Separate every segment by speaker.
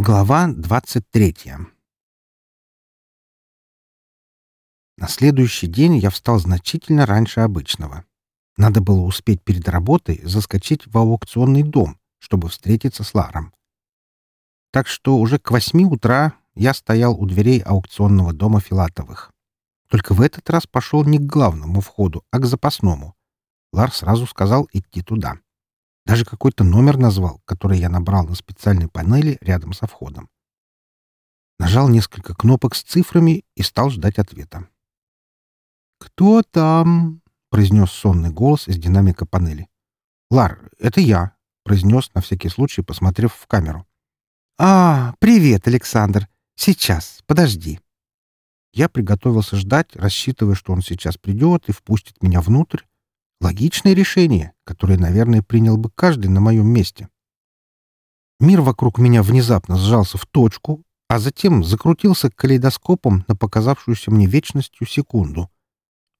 Speaker 1: Глава 23 На следующий день я встал значительно раньше обычного. Надо было успеть перед работой заскочить в аукционный дом, чтобы встретиться с Ларом. Так что уже к восьми утра я стоял у дверей аукционного дома Филатовых. Только в этот раз пошел не к главному входу, а к запасному. Лар сразу сказал идти туда. Даже какой-то номер назвал, который я набрал на специальной панели рядом со входом. Нажал несколько кнопок с цифрами и стал ждать ответа. «Кто там?» — произнес сонный голос из динамика панели. «Лар, это я», — произнес на всякий случай, посмотрев в камеру. «А, привет, Александр. Сейчас, подожди». Я приготовился ждать, рассчитывая, что он сейчас придет и впустит меня внутрь, Логичное решение, которое, наверное, принял бы каждый на моем месте. Мир вокруг меня внезапно сжался в точку, а затем закрутился калейдоскопом на показавшуюся мне вечностью секунду.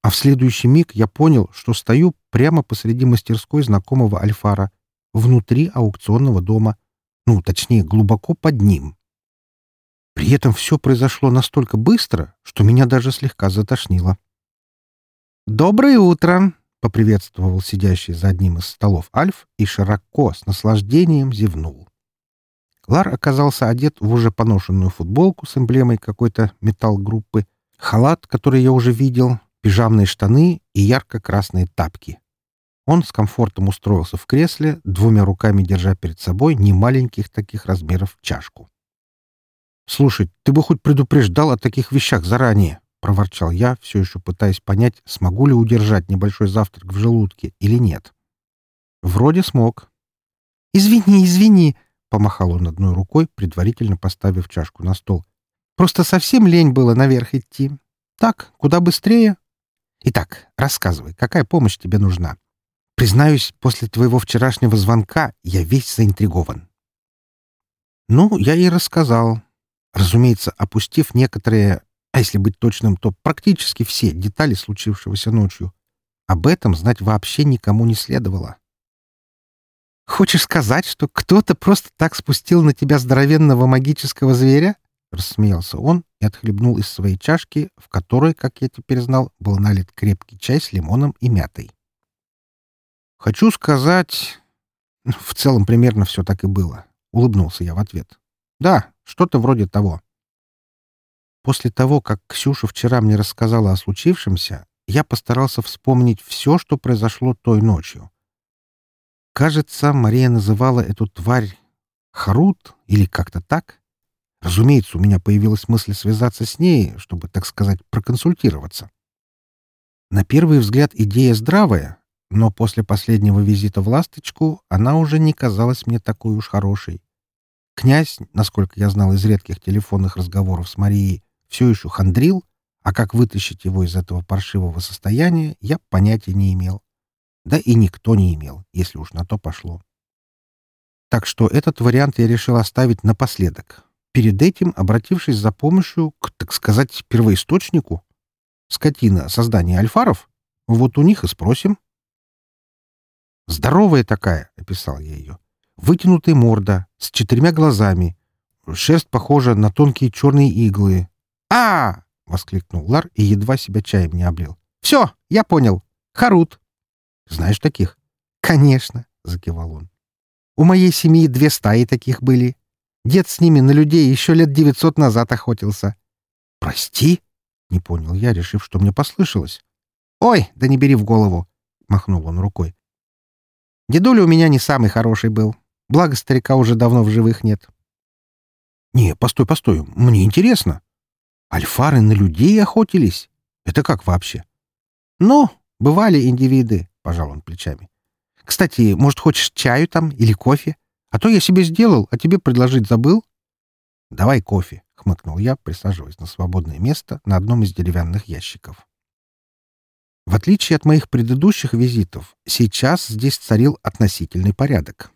Speaker 1: А в следующий миг я понял, что стою прямо посреди мастерской знакомого Альфара, внутри аукционного дома, ну, точнее, глубоко под ним. При этом все произошло настолько быстро, что меня даже слегка затошнило. «Доброе утро!» — поприветствовал сидящий за одним из столов Альф и широко, с наслаждением зевнул. Лар оказался одет в уже поношенную футболку с эмблемой какой-то металл-группы, халат, который я уже видел, пижамные штаны и ярко-красные тапки. Он с комфортом устроился в кресле, двумя руками держа перед собой немаленьких таких размеров чашку. «Слушай, ты бы хоть предупреждал о таких вещах заранее!» — проворчал я, все еще пытаясь понять, смогу ли удержать небольшой завтрак в желудке или нет. Вроде смог. «Извини, извини!» — помахал он одной рукой, предварительно поставив чашку на стол. «Просто совсем лень было наверх идти. Так, куда быстрее. Итак, рассказывай, какая помощь тебе нужна? Признаюсь, после твоего вчерашнего звонка я весь заинтригован». Ну, я и рассказал. Разумеется, опустив некоторые а если быть точным, то практически все детали случившегося ночью. Об этом знать вообще никому не следовало. «Хочешь сказать, что кто-то просто так спустил на тебя здоровенного магического зверя?» — рассмеялся он и отхлебнул из своей чашки, в которой, как я теперь знал, был налит крепкий чай с лимоном и мятой. «Хочу сказать...» В целом примерно все так и было. Улыбнулся я в ответ. «Да, что-то вроде того. После того, как Ксюша вчера мне рассказала о случившемся, я постарался вспомнить все, что произошло той ночью. Кажется, Мария называла эту тварь Харут или как-то так. Разумеется, у меня появилась мысль связаться с ней, чтобы, так сказать, проконсультироваться. На первый взгляд идея здравая, но после последнего визита в «Ласточку» она уже не казалась мне такой уж хорошей. Князь, насколько я знал из редких телефонных разговоров с Марией, все еще хандрил, а как вытащить его из этого паршивого состояния, я понятия не имел. Да и никто не имел, если уж на то пошло. Так что этот вариант я решил оставить напоследок, перед этим обратившись за помощью к, так сказать, первоисточнику. Скотина создания альфаров? Вот у них и спросим. «Здоровая такая», — описал я ее. «Вытянутая морда, с четырьмя глазами. Шерсть похожа на тонкие черные иглы, а, воскликнул Лар и едва себя чаем не облил. «Все, я понял. Харут». «Знаешь таких?» «Конечно», — закивал он. «У моей семьи две стаи таких были. Дед с ними на людей еще лет девятьсот назад охотился». «Прости?» — не понял я, решив, что мне послышалось. «Ой, да не бери в голову!» — махнул он рукой. «Дедуля у меня не самый хороший был. Благо старика уже давно в живых нет». «Не, постой, постой, мне интересно», Альфары на людей охотились? Это как вообще? Ну, бывали индивиды, пожал он плечами. Кстати, может, хочешь чаю там или кофе? А то я себе сделал, а тебе предложить забыл. Давай кофе, хмыкнул я, присаживаясь на свободное место на одном из деревянных ящиков. В отличие от моих предыдущих визитов, сейчас здесь царил относительный порядок.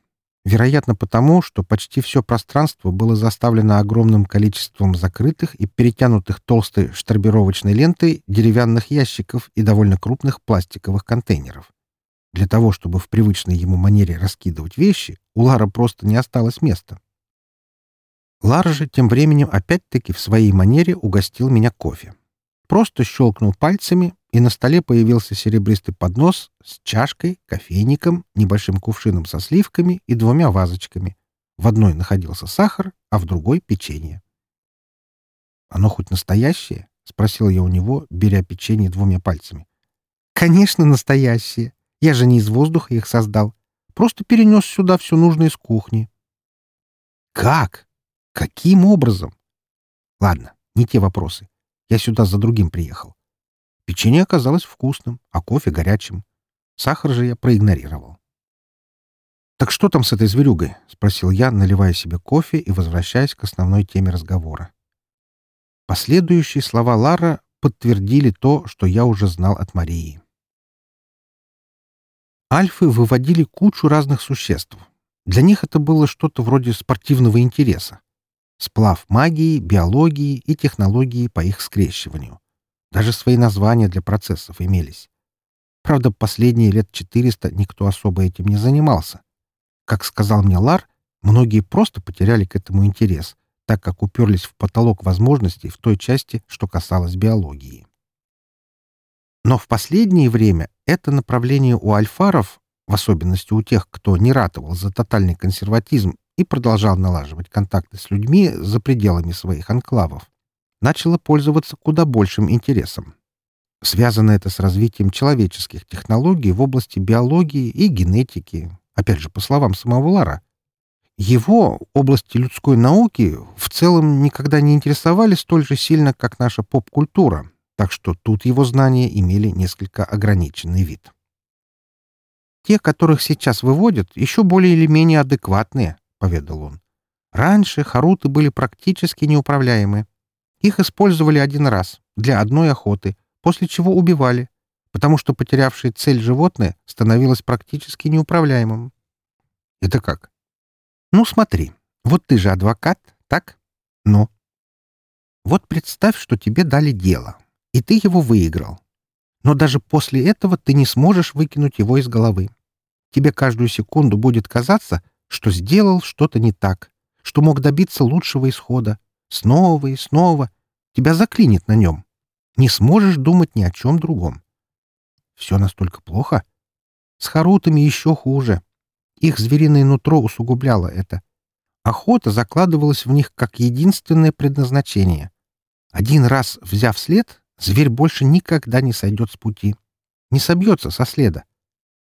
Speaker 1: Вероятно, потому, что почти все пространство было заставлено огромным количеством закрытых и перетянутых толстой штарбировочной лентой деревянных ящиков и довольно крупных пластиковых контейнеров. Для того, чтобы в привычной ему манере раскидывать вещи, у Лара просто не осталось места. Лар же тем временем опять-таки в своей манере угостил меня кофе. Просто щелкнул пальцами, и на столе появился серебристый поднос с чашкой, кофейником, небольшим кувшином со сливками и двумя вазочками. В одной находился сахар, а в другой — печенье. «Оно хоть настоящее?» — спросил я у него, беря печенье двумя пальцами. «Конечно, настоящее. Я же не из воздуха их создал. Просто перенес сюда все нужное из кухни». «Как? Каким образом?» «Ладно, не те вопросы. Я сюда за другим приехал. Печенье оказалось вкусным, а кофе горячим. Сахар же я проигнорировал. «Так что там с этой зверюгой?» — спросил я, наливая себе кофе и возвращаясь к основной теме разговора. Последующие слова Лара подтвердили то, что я уже знал от Марии. Альфы выводили кучу разных существ. Для них это было что-то вроде спортивного интереса. Сплав магии, биологии и технологии по их скрещиванию. Даже свои названия для процессов имелись. Правда, последние лет 400 никто особо этим не занимался. Как сказал мне Лар, многие просто потеряли к этому интерес, так как уперлись в потолок возможностей в той части, что касалось биологии. Но в последнее время это направление у альфаров, в особенности у тех, кто не ратовал за тотальный консерватизм и продолжал налаживать контакты с людьми за пределами своих анклавов, начало пользоваться куда большим интересом. Связано это с развитием человеческих технологий в области биологии и генетики, опять же, по словам самого Лара. Его области людской науки в целом никогда не интересовали столь же сильно, как наша поп-культура, так что тут его знания имели несколько ограниченный вид. «Те, которых сейчас выводят, еще более или менее адекватные», — поведал он. «Раньше харуты были практически неуправляемы. Их использовали один раз, для одной охоты, после чего убивали, потому что потерявшее цель животное становилось практически неуправляемым. Это как? Ну, смотри, вот ты же адвокат, так? Ну? Вот представь, что тебе дали дело, и ты его выиграл. Но даже после этого ты не сможешь выкинуть его из головы. Тебе каждую секунду будет казаться, что сделал что-то не так, что мог добиться лучшего исхода. Снова и снова. Тебя заклинит на нем. Не сможешь думать ни о чем другом. Все настолько плохо? С харутами еще хуже. Их звериное нутро усугубляло это. Охота закладывалась в них как единственное предназначение. Один раз взяв след, зверь больше никогда не сойдет с пути. Не собьется со следа.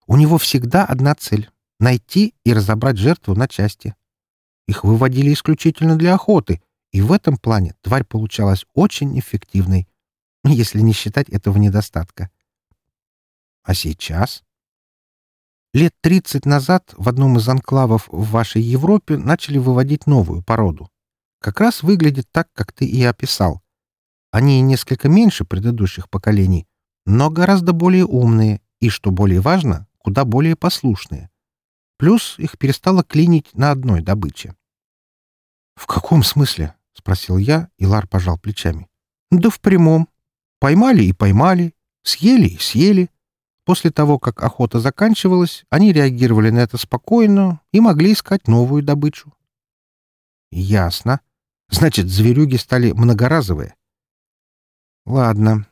Speaker 1: У него всегда одна цель — найти и разобрать жертву на части. Их выводили исключительно для охоты, и в этом плане тварь получалась очень эффективной, если не считать этого недостатка. А сейчас? Лет 30 назад в одном из анклавов в вашей Европе начали выводить новую породу. Как раз выглядит так, как ты и описал. Они несколько меньше предыдущих поколений, но гораздо более умные и, что более важно, куда более послушные. Плюс их перестало клинить на одной добыче. «В каком смысле?» — спросил я, и Лар пожал плечами. «Да в прямом. Поймали и поймали, съели и съели. После того, как охота заканчивалась, они реагировали на это спокойно и могли искать новую добычу. Ясно. Значит, зверюги стали многоразовые. Ладно.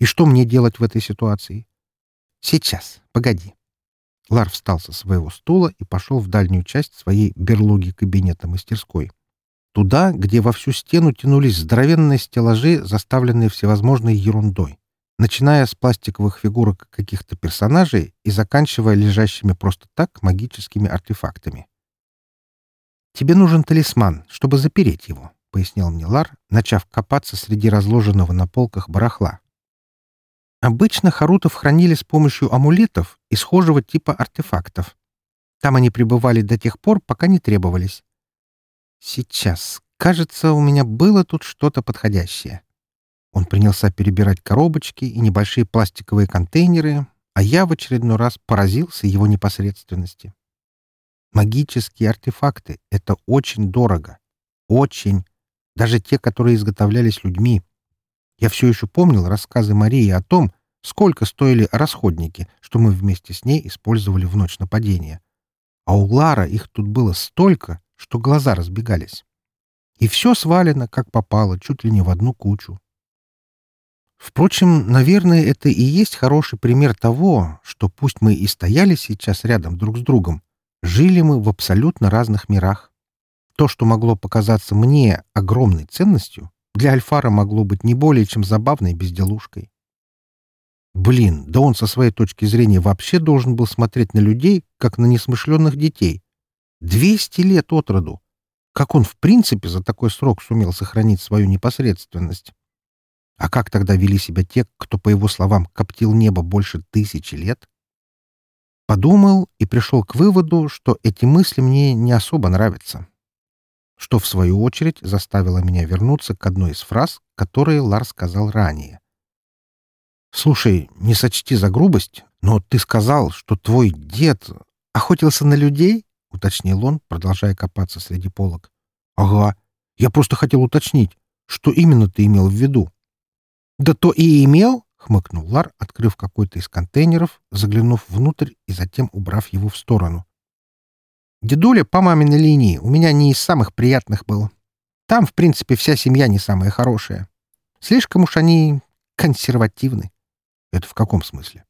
Speaker 1: И что мне делать в этой ситуации? Сейчас, погоди. Лар встал со своего стула и пошел в дальнюю часть своей берлоги кабинета-мастерской. Туда, где во всю стену тянулись здоровенные стеллажи, заставленные всевозможной ерундой начиная с пластиковых фигурок каких-то персонажей и заканчивая лежащими просто так магическими артефактами. «Тебе нужен талисман, чтобы запереть его», — пояснил мне Лар, начав копаться среди разложенного на полках барахла. Обычно харутов хранили с помощью амулетов и схожего типа артефактов. Там они пребывали до тех пор, пока не требовались. Сейчас, кажется, у меня было тут что-то подходящее. Он принялся перебирать коробочки и небольшие пластиковые контейнеры, а я в очередной раз поразился его непосредственности. Магические артефакты — это очень дорого. Очень. Даже те, которые изготовлялись людьми. Я все еще помнил рассказы Марии о том, сколько стоили расходники, что мы вместе с ней использовали в ночь нападения. А у Лара их тут было столько, что глаза разбегались. И все свалено, как попало, чуть ли не в одну кучу. Впрочем, наверное, это и есть хороший пример того, что пусть мы и стояли сейчас рядом друг с другом, жили мы в абсолютно разных мирах. То, что могло показаться мне огромной ценностью, для Альфара могло быть не более чем забавной безделушкой. Блин, да он со своей точки зрения вообще должен был смотреть на людей, как на несмышленных детей. Двести лет от роду. Как он в принципе за такой срок сумел сохранить свою непосредственность? А как тогда вели себя те, кто, по его словам, коптил небо больше тысячи лет? Подумал и пришел к выводу, что эти мысли мне не особо нравятся. Что, в свою очередь, заставило меня вернуться к одной из фраз, которые Лар сказал ранее. «Слушай, не сочти за грубость, но ты сказал, что твой дед охотился на людей?» — уточнил он, продолжая копаться среди полок. «Ага. Я просто хотел уточнить, что именно ты имел в виду?» «Да то и имел!» — хмыкнул Лар, открыв какой-то из контейнеров, заглянув внутрь и затем убрав его в сторону. «Дедуля по маминой линии у меня не из самых приятных был. Там, в принципе, вся семья не самая хорошая. Слишком уж они консервативны. Это в каком смысле?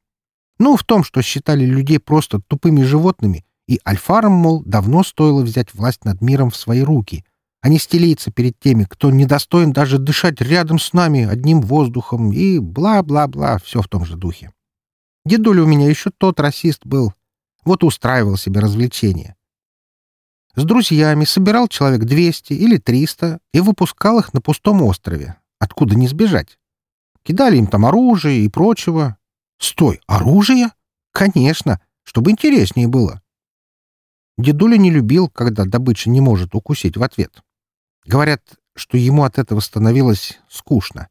Speaker 1: Ну, в том, что считали людей просто тупыми животными, и альфарам, мол, давно стоило взять власть над миром в свои руки, а не стелиться перед теми, кто недостоин даже дышать рядом с нами одним воздухом и бла-бла-бла, все в том же духе. Дедуля у меня еще тот расист был. Вот устраивал себе развлечения. С друзьями собирал человек 200 или 300 и выпускал их на пустом острове. Откуда не сбежать? Кидали им там оружие и прочего. Стой, оружие? Конечно, чтобы интереснее было. Дедуля не любил, когда добыча не может укусить в ответ. Говорят, что ему от этого становилось скучно.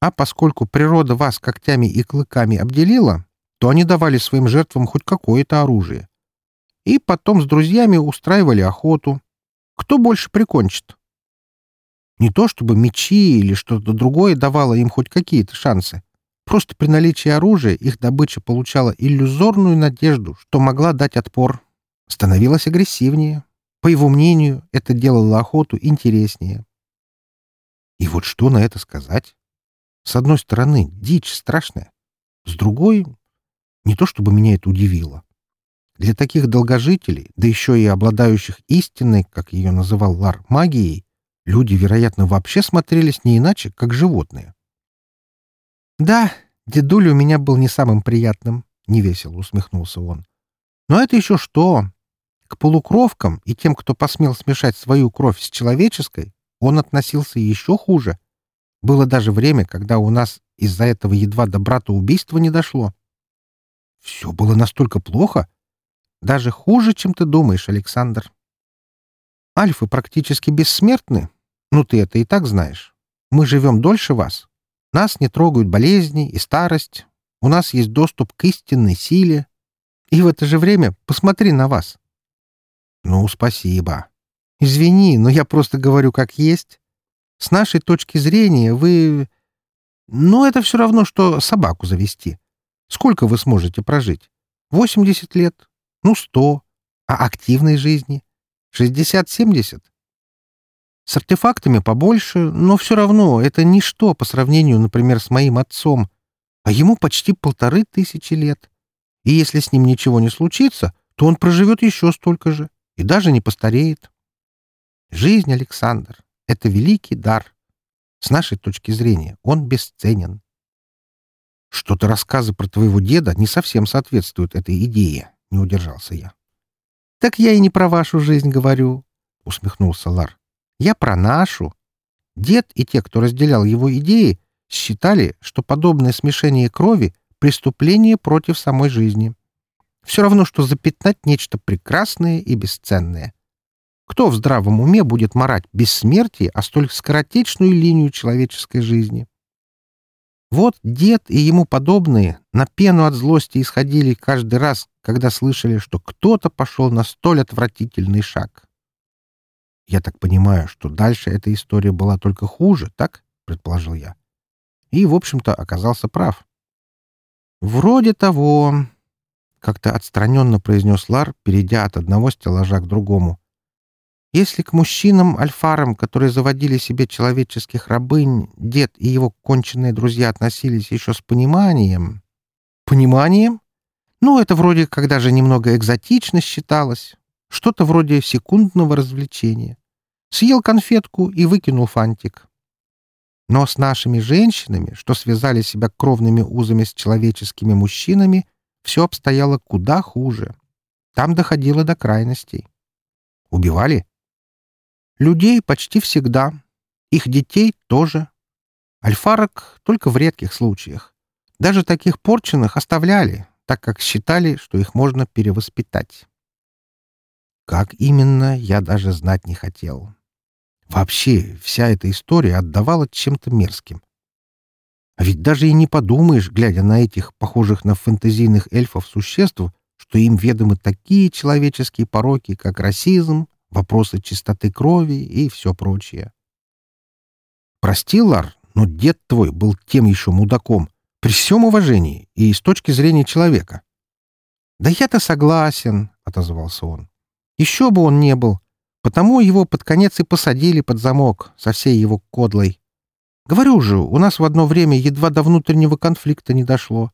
Speaker 1: А поскольку природа вас когтями и клыками обделила, то они давали своим жертвам хоть какое-то оружие. И потом с друзьями устраивали охоту. Кто больше прикончит? Не то чтобы мечи или что-то другое давало им хоть какие-то шансы. Просто при наличии оружия их добыча получала иллюзорную надежду, что могла дать отпор. Становилась агрессивнее. По его мнению, это делало охоту интереснее. И вот что на это сказать? С одной стороны, дичь страшная. С другой, не то чтобы меня это удивило. Для таких долгожителей, да еще и обладающих истинной, как ее называл Лар, магией, Люди, вероятно, вообще смотрелись не иначе, как животные. «Да, дедуля у меня был не самым приятным», — невесело усмехнулся он. «Но это еще что? К полукровкам и тем, кто посмел смешать свою кровь с человеческой, он относился еще хуже. Было даже время, когда у нас из-за этого едва до брата убийства не дошло. Все было настолько плохо. Даже хуже, чем ты думаешь, Александр. Альфы практически бессмертны, ну, ты это и так знаешь. Мы живем дольше вас. Нас не трогают болезни и старость. У нас есть доступ к истинной силе. И в это же время посмотри на вас. Ну, спасибо. Извини, но я просто говорю как есть. С нашей точки зрения вы... Ну, это все равно, что собаку завести. Сколько вы сможете прожить? 80 лет? Ну, 100. А активной жизни? 60-70? С артефактами побольше, но все равно это ничто по сравнению, например, с моим отцом. А ему почти полторы тысячи лет. И если с ним ничего не случится, то он проживет еще столько же и даже не постареет. Жизнь, Александр, — это великий дар. С нашей точки зрения он бесценен. Что-то рассказы про твоего деда не совсем соответствуют этой идее, — не удержался я. — Так я и не про вашу жизнь говорю, — усмехнулся Лар. Я про нашу. Дед и те, кто разделял его идеи, считали, что подобное смешение крови — преступление против самой жизни. Все равно, что запятнать нечто прекрасное и бесценное. Кто в здравом уме будет марать бессмертие, а столь скоротечную линию человеческой жизни? Вот дед и ему подобные на пену от злости исходили каждый раз, когда слышали, что кто-то пошел на столь отвратительный шаг. Я так понимаю, что дальше эта история была только хуже, так? предположил я. И, в общем-то, оказался прав. Вроде того, как-то отстраненно произнес Лар, перейдя от одного стеллажа к другому. Если к мужчинам-альфарам, которые заводили себе человеческих рабынь, дед и его конченые друзья относились еще с пониманием... Пониманием? Ну, это вроде когда же немного экзотично считалось. Что-то вроде секундного развлечения. Съел конфетку и выкинул фантик. Но с нашими женщинами, что связали себя кровными узами с человеческими мужчинами, все обстояло куда хуже. Там доходило до крайностей. Убивали? Людей почти всегда. Их детей тоже. Альфарок только в редких случаях. Даже таких порченных оставляли, так как считали, что их можно перевоспитать. Как именно, я даже знать не хотел. Вообще, вся эта история отдавала чем-то мерзким. А ведь даже и не подумаешь, глядя на этих, похожих на фэнтезийных эльфов, существ, что им ведомы такие человеческие пороки, как расизм, вопросы чистоты крови и все прочее. Прости, Лар, но дед твой был тем еще мудаком, при всем уважении и с точки зрения человека. «Да я-то согласен», — отозвался он. «Еще бы он не был, потому его под конец и посадили под замок со всей его кодлой. Говорю же, у нас в одно время едва до внутреннего конфликта не дошло.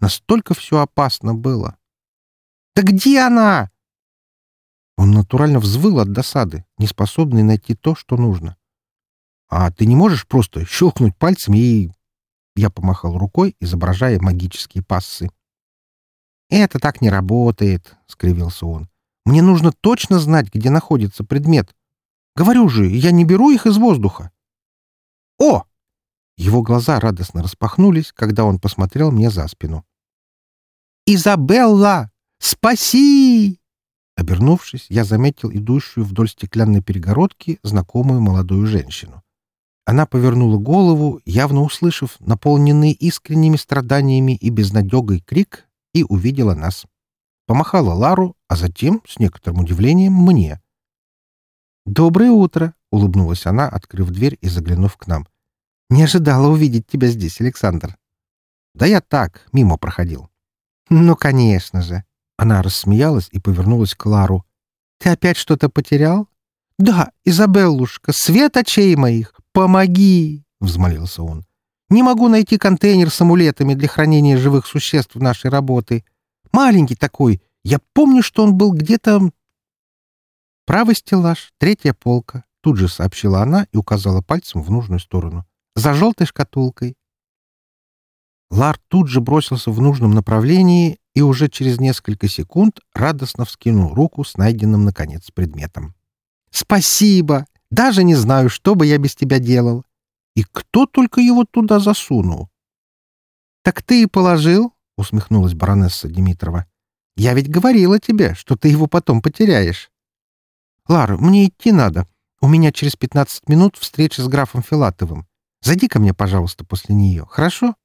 Speaker 1: Настолько все опасно было». «Да где она?» Он натурально взвыл от досады, неспособный найти то, что нужно. «А ты не можешь просто щелкнуть пальцами и...» Я помахал рукой, изображая магические пассы. «Это так не работает», — скривился он. «Мне нужно точно знать, где находится предмет. Говорю же, я не беру их из воздуха». «О!» Его глаза радостно распахнулись, когда он посмотрел мне за спину. «Изабелла! Спаси!» Обернувшись, я заметил идущую вдоль стеклянной перегородки знакомую молодую женщину. Она повернула голову, явно услышав наполненный искренними страданиями и безнадегой крик, и увидела нас. Помахала Лару, а затем, с некоторым удивлением, мне. «Доброе утро!» — улыбнулась она, открыв дверь и заглянув к нам. «Не ожидала увидеть тебя здесь, Александр». «Да я так, мимо проходил». «Ну, конечно же!» Она рассмеялась и повернулась к Лару. «Ты опять что-то потерял?» «Да, Изабеллушка, свет очей моих! Помоги!» — взмолился он. «Не могу найти контейнер с амулетами для хранения живых существ нашей работы. Маленький такой. Я помню, что он был где-то...» «Правый стеллаж, третья полка», — тут же сообщила она и указала пальцем в нужную сторону. «За желтой шкатулкой». Лар тут же бросился в нужном направлении и уже через несколько секунд радостно вскинул руку с найденным, наконец, предметом. «Спасибо! Даже не знаю, что бы я без тебя делал. И кто только его туда засунул?» «Так ты и положил?» — усмехнулась баронесса Димитрова. «Я ведь говорила тебе, что ты его потом потеряешь». «Лара, мне идти надо. У меня через пятнадцать минут встреча с графом Филатовым. Зайди ко мне, пожалуйста, после нее, хорошо?»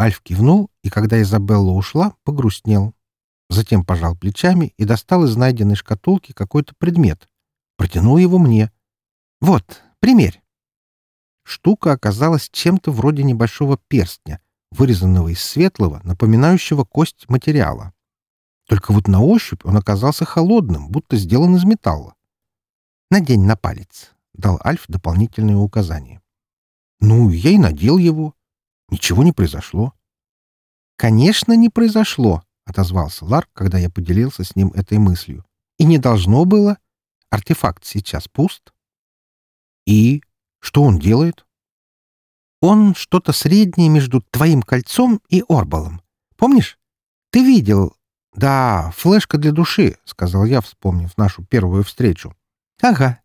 Speaker 1: Альф кивнул, и когда Изабелла ушла, погрустнел. Затем пожал плечами и достал из найденной шкатулки какой-то предмет. Протянул его мне. «Вот, примерь». Штука оказалась чем-то вроде небольшого перстня, вырезанного из светлого, напоминающего кость материала. Только вот на ощупь он оказался холодным, будто сделан из металла. «Надень на палец», — дал Альф дополнительные указания. «Ну, я и надел его. Ничего не произошло. «Конечно, не произошло», — отозвался Лар, когда я поделился с ним этой мыслью. «И не должно было. Артефакт сейчас пуст». «И что он делает?» «Он что-то среднее между твоим кольцом и орбалом. Помнишь? Ты видел...» «Да, флешка для души», — сказал я, вспомнив нашу первую встречу. «Ага.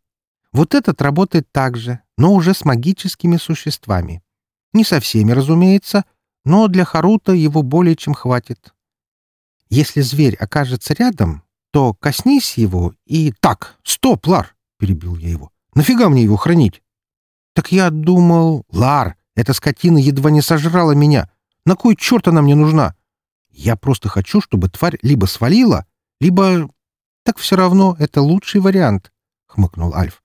Speaker 1: Вот этот работает так же, но уже с магическими существами. Не со всеми, разумеется, но для Харута его более чем хватит. Если зверь окажется рядом, то коснись его и... Так, стоп, Лар! — перебил я его. Нафига мне его хранить? Так я думал... Лар, эта скотина едва не сожрала меня. На кой черт она мне нужна? Я просто хочу, чтобы тварь либо свалила, либо... Так все равно это лучший вариант, — хмыкнул Альф.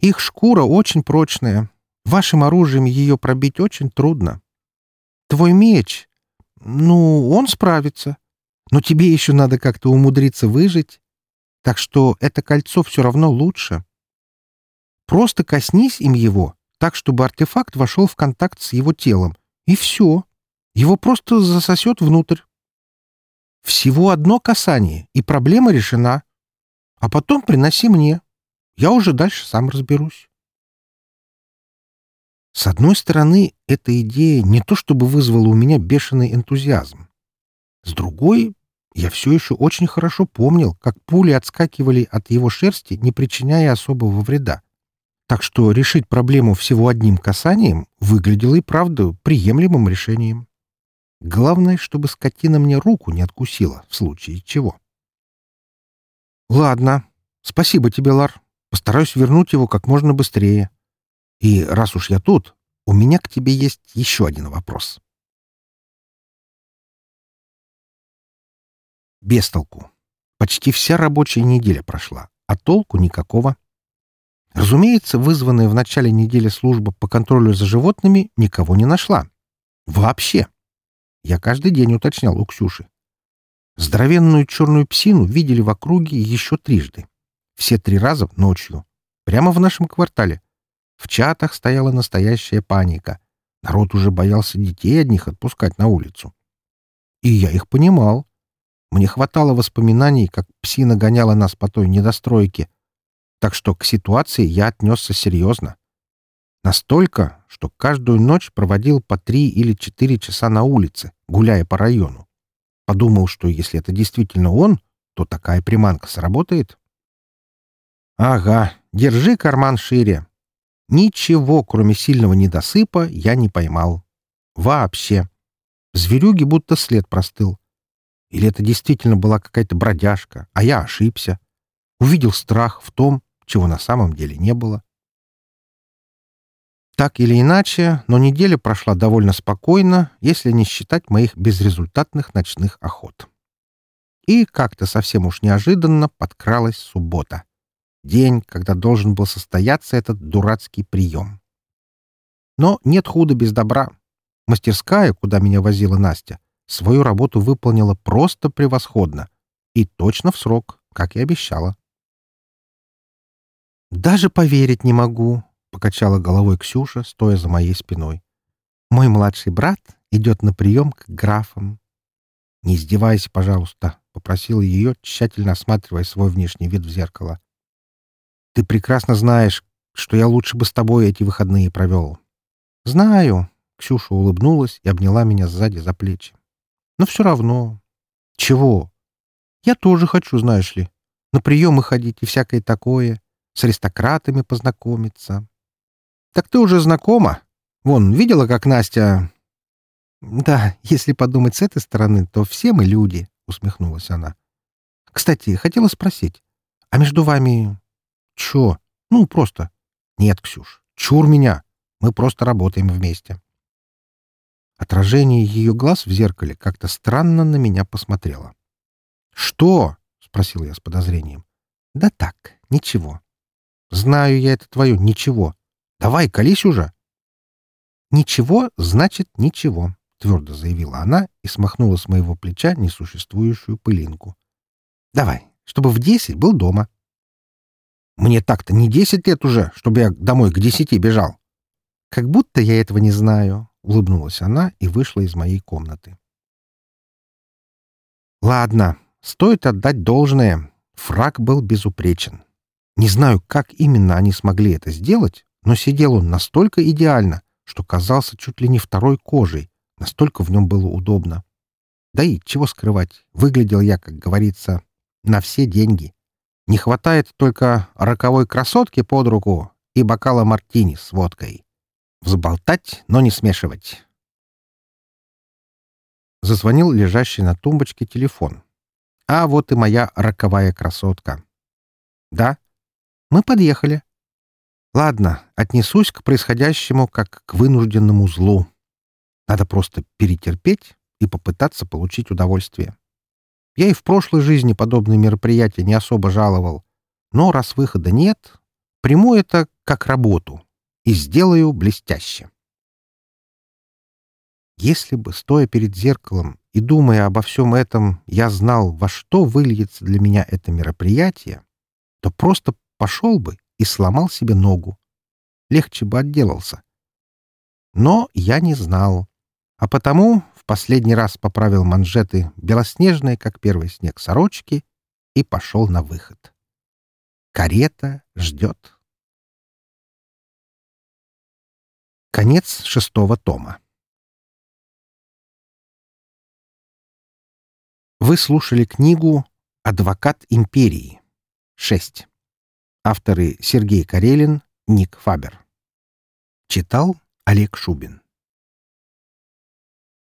Speaker 1: Их шкура очень прочная, Вашим оружием ее пробить очень трудно. Твой меч, ну, он справится. Но тебе еще надо как-то умудриться выжить. Так что это кольцо все равно лучше. Просто коснись им его, так, чтобы артефакт вошел в контакт с его телом, и все. Его просто засосет внутрь. Всего одно касание, и проблема решена. А потом приноси мне. Я уже дальше сам разберусь. С одной стороны, эта идея не то чтобы вызвала у меня бешеный энтузиазм. С другой, я все еще очень хорошо помнил, как пули отскакивали от его шерсти, не причиняя особого вреда. Так что решить проблему всего одним касанием выглядело и правда приемлемым решением. Главное, чтобы скотина мне руку не откусила, в случае чего. «Ладно. Спасибо тебе, Лар. Постараюсь вернуть его как можно быстрее. И раз уж я тут, у меня к тебе есть еще один вопрос». Без толку. Почти вся рабочая неделя прошла, а толку никакого. Разумеется, вызванная в начале недели служба по контролю за животными никого не нашла. Вообще. Я каждый день уточнял у Ксюши. Здоровенную черную псину видели в округе еще трижды. Все три раза ночью. Прямо в нашем квартале. В чатах стояла настоящая паника. Народ уже боялся детей одних отпускать на улицу. И я их понимал. Мне хватало воспоминаний, как псина гоняла нас по той недостройке. Так что к ситуации я отнесся серьезно. Настолько, что каждую ночь проводил по три или четыре часа на улице, гуляя по району. Подумал, что если это действительно он, то такая приманка сработает. Ага, держи карман шире. Ничего, кроме сильного недосыпа, я не поймал. Вообще. Зверюги будто след простыл. Или это действительно была какая-то бродяжка, а я ошибся. Увидел страх в том, чего на самом деле не было. Так или иначе, но неделя прошла довольно спокойно, если не считать моих безрезультатных ночных охот. И как-то совсем уж неожиданно подкралась суббота. День, когда должен был состояться этот дурацкий прием. Но нет худа без добра. Мастерская, куда меня возила Настя, свою работу выполнила просто превосходно и точно в срок, как и обещала. «Даже поверить не могу», — покачала головой Ксюша, стоя за моей спиной. «Мой младший брат идет на прием к графам». «Не издевайся, пожалуйста», — попросила ее, тщательно осматривая свой внешний вид в зеркало. «Ты прекрасно знаешь, что я лучше бы с тобой эти выходные провел». «Знаю», — Ксюша улыбнулась и обняла меня сзади за плечи. «Но все равно». «Чего?» «Я тоже хочу, знаешь ли, на приемы ходить и всякое такое, с аристократами познакомиться». Так ты уже знакома? Вон, видела, как Настя...» «Да, если подумать с этой стороны, то все мы люди», — усмехнулась она. «Кстати, хотела спросить, а между вами...» «Чё? Ну, просто...» «Нет, Ксюш, чур меня. Мы просто работаем вместе». Отражение ее глаз в зеркале как-то странно на меня посмотрело. «Что?» — спросил я с подозрением. «Да так, ничего. Знаю я это твое «ничего». Давай, колись уже!» «Ничего значит ничего», — твердо заявила она и смахнула с моего плеча несуществующую пылинку. «Давай, чтобы в десять был дома». «Мне так-то не десять лет уже, чтобы я домой к десяти бежал». «Как будто я этого не знаю», — улыбнулась она и вышла из моей комнаты. «Ладно, стоит отдать должное. Фраг был безупречен. Не знаю, как именно они смогли это сделать, но сидел он настолько идеально, что казался чуть ли не второй кожей, настолько в нем было удобно. Да и чего скрывать, выглядел я, как говорится, на все деньги. Не хватает только роковой красотки под руку и бокала мартини с водкой. Взболтать, но не смешивать. Зазвонил лежащий на тумбочке телефон. А вот и моя роковая красотка. «Да, мы подъехали», Ладно, отнесусь к происходящему как к вынужденному злу. Надо просто перетерпеть и попытаться получить удовольствие. Я и в прошлой жизни подобные мероприятия не особо жаловал. Но раз выхода нет, приму это как работу и сделаю блестяще. Если бы, стоя перед зеркалом и думая обо всем этом, я знал, во что выльется для меня это мероприятие, то просто пошел бы и сломал себе ногу. Легче бы отделался. Но я не знал. А потому последний раз поправил манжеты, белоснежные, как первый снег, сорочки, и пошел на выход. Карета ждет. Конец шестого тома. Вы слушали книгу «Адвокат империи». 6. Авторы Сергей Карелин, Ник Фабер. Читал Олег Шубин.